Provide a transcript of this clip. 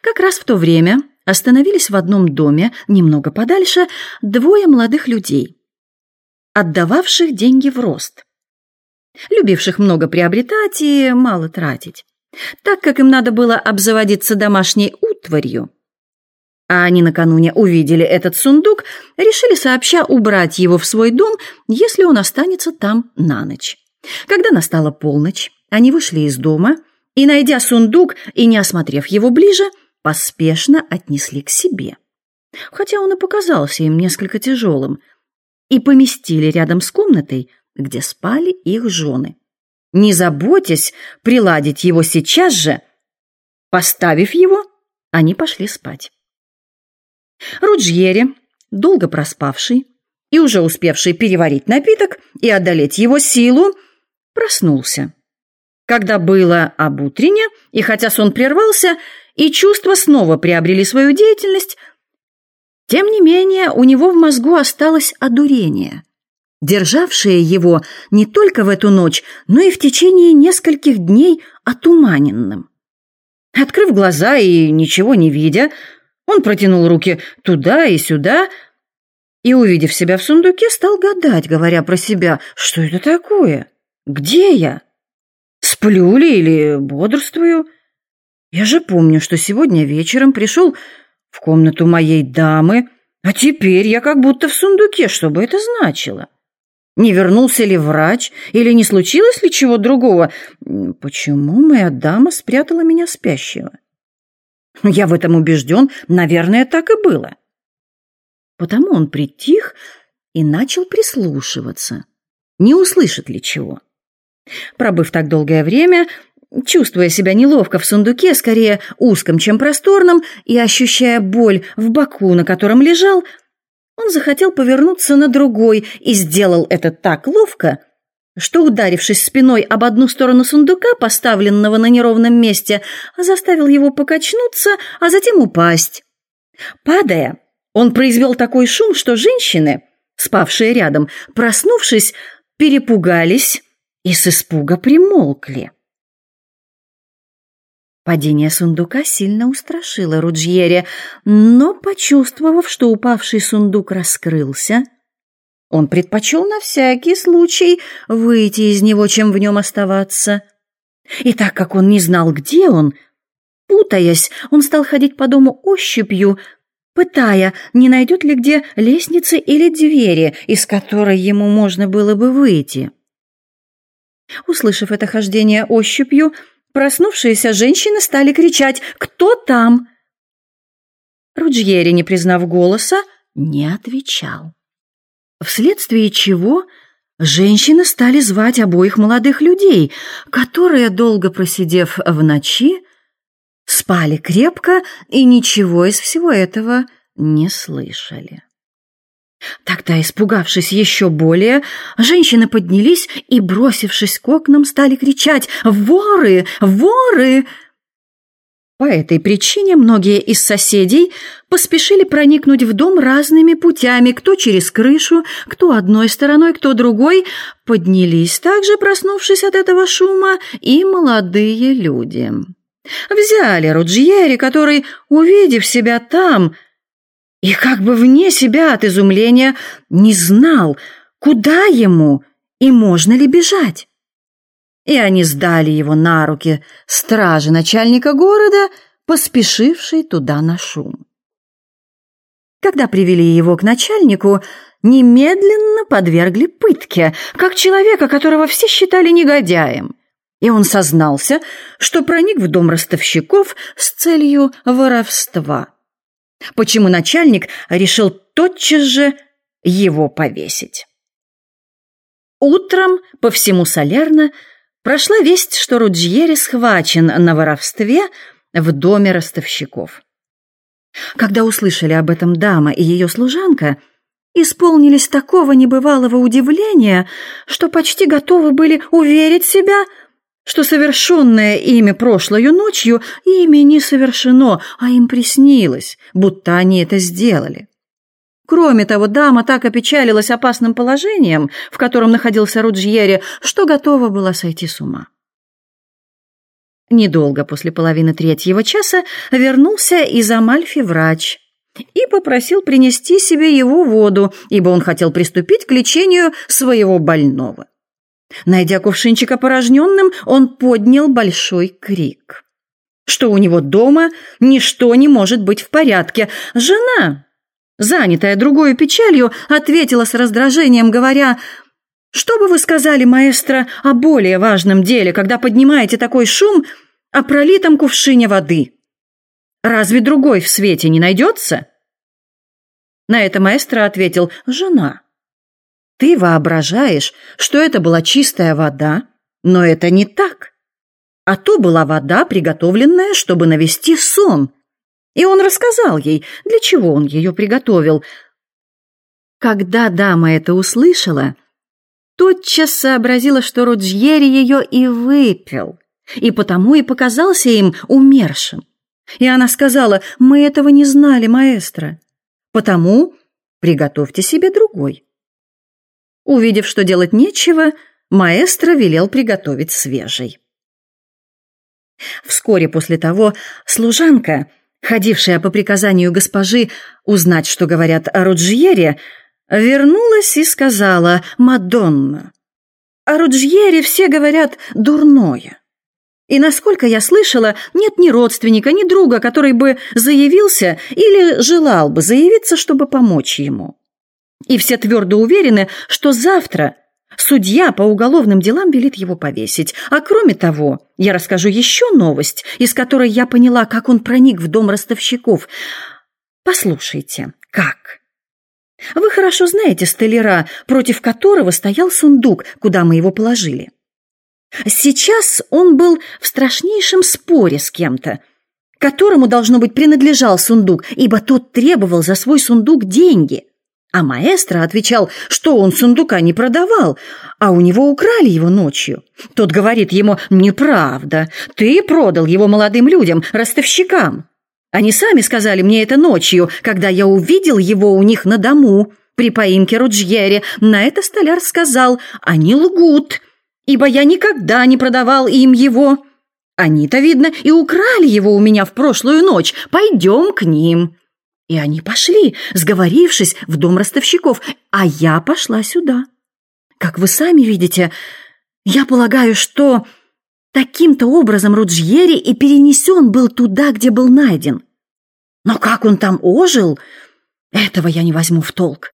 Как раз в то время остановились в одном доме, немного подальше, двое молодых людей, отдававших деньги в рост, любивших много приобретать и мало тратить, так как им надо было обзаводиться домашней утварью. А они накануне увидели этот сундук, решили сообща убрать его в свой дом, если он останется там на ночь. Когда настала полночь, они вышли из дома и, найдя сундук и не осмотрев его ближе, поспешно отнесли к себе. Хотя он и показался им несколько тяжелым, и поместили рядом с комнатой, где спали их жены. Не заботясь приладить его сейчас же, поставив его, они пошли спать. Руджьери, долго проспавший и уже успевший переварить напиток и одолеть его силу, проснулся. Когда было об утрене, и хотя сон прервался, и чувства снова приобрели свою деятельность, тем не менее у него в мозгу осталось одурение, державшее его не только в эту ночь, но и в течение нескольких дней отуманенным. Открыв глаза и ничего не видя, он протянул руки туда и сюда и, увидев себя в сундуке, стал гадать, говоря про себя, что это такое, где я, сплю ли или бодрствую. Я же помню, что сегодня вечером пришел в комнату моей дамы, а теперь я как будто в сундуке, что бы это значило. Не вернулся ли врач или не случилось ли чего другого? Почему моя дама спрятала меня спящего? Я в этом убежден, наверное, так и было. Потому он притих и начал прислушиваться, не услышит ли чего. Пробыв так долгое время, чувствуя себя неловко в сундуке, скорее узком, чем просторном, и ощущая боль в боку, на котором лежал, он захотел повернуться на другой и сделал это так ловко, что, ударившись спиной об одну сторону сундука, поставленного на неровном месте, заставил его покачнуться, а затем упасть. Падая, он произвел такой шум, что женщины, спавшие рядом, проснувшись, перепугались и с испуга примолкли. Падение сундука сильно устрашило Руджьере, но, почувствовав, что упавший сундук раскрылся, он предпочел на всякий случай выйти из него, чем в нем оставаться. И так как он не знал, где он, путаясь, он стал ходить по дому ощупью, пытая, не найдет ли где лестницы или двери, из которой ему можно было бы выйти. Услышав это хождение ощупью, проснувшиеся женщины стали кричать «Кто там?». Руджьери, не признав голоса, не отвечал вследствие чего женщины стали звать обоих молодых людей, которые, долго просидев в ночи, спали крепко и ничего из всего этого не слышали. Тогда, испугавшись еще более, женщины поднялись и, бросившись к окнам, стали кричать «Воры! Воры!» По этой причине многие из соседей поспешили проникнуть в дом разными путями, кто через крышу, кто одной стороной, кто другой. Поднялись также, проснувшись от этого шума, и молодые люди. Взяли Руджьери, который, увидев себя там, и как бы вне себя от изумления, не знал, куда ему и можно ли бежать и они сдали его на руки стражи начальника города, поспешившей туда на шум. Когда привели его к начальнику, немедленно подвергли пытке, как человека, которого все считали негодяем. И он сознался, что проник в дом ростовщиков с целью воровства. Почему начальник решил тотчас же его повесить? Утром по всему Солярно прошла весть, что Руджьери схвачен на воровстве в доме ростовщиков. Когда услышали об этом дама и ее служанка, исполнились такого небывалого удивления, что почти готовы были уверить себя, что совершенное ими прошлою ночью ими не совершено, а им приснилось, будто они это сделали. Кроме того, дама так опечалилась опасным положением, в котором находился Руджьери, что готова была сойти с ума. Недолго после половины третьего часа вернулся из Амальфи врач и попросил принести себе его воду, ибо он хотел приступить к лечению своего больного. Найдя кувшинчик опорожненным, он поднял большой крик. Что у него дома ничто не может быть в порядке. Жена, занятая другой печалью, ответила с раздражением, говоря что бы вы сказали, маэстро, о более важном деле, когда поднимаете такой шум о пролитом кувшине воды? Разве другой в свете не найдется?» На это маэстро ответил «Жена». «Ты воображаешь, что это была чистая вода, но это не так. А то была вода, приготовленная, чтобы навести сон». И он рассказал ей, для чего он ее приготовил. Когда дама это услышала, тотчас сообразила, что Руджьери ее и выпил, и потому и показался им умершим. И она сказала, «Мы этого не знали, маэстро, потому приготовьте себе другой». Увидев, что делать нечего, маэстро велел приготовить свежий. Вскоре после того служанка, ходившая по приказанию госпожи узнать, что говорят о Руджьере, Вернулась и сказала «Мадонна». О Руджьере все говорят «дурное». И, насколько я слышала, нет ни родственника, ни друга, который бы заявился или желал бы заявиться, чтобы помочь ему. И все твердо уверены, что завтра судья по уголовным делам велит его повесить. А кроме того, я расскажу еще новость, из которой я поняла, как он проник в дом ростовщиков. Послушайте, как? Вы хорошо знаете столяра, против которого стоял сундук, куда мы его положили. Сейчас он был в страшнейшем споре с кем-то, которому, должно быть, принадлежал сундук, ибо тот требовал за свой сундук деньги. А маэстро отвечал, что он сундука не продавал, а у него украли его ночью. Тот говорит ему, «Неправда, ты продал его молодым людям, ростовщикам». Они сами сказали мне это ночью, когда я увидел его у них на дому при поимке Руджьере. На это столяр сказал, они лгут, ибо я никогда не продавал им его. Они-то, видно, и украли его у меня в прошлую ночь. Пойдем к ним». И они пошли, сговорившись, в дом ростовщиков, а я пошла сюда. Как вы сами видите, я полагаю, что Таким-то образом Руджьери и перенесен был туда, где был найден. Но как он там ожил, этого я не возьму в толк.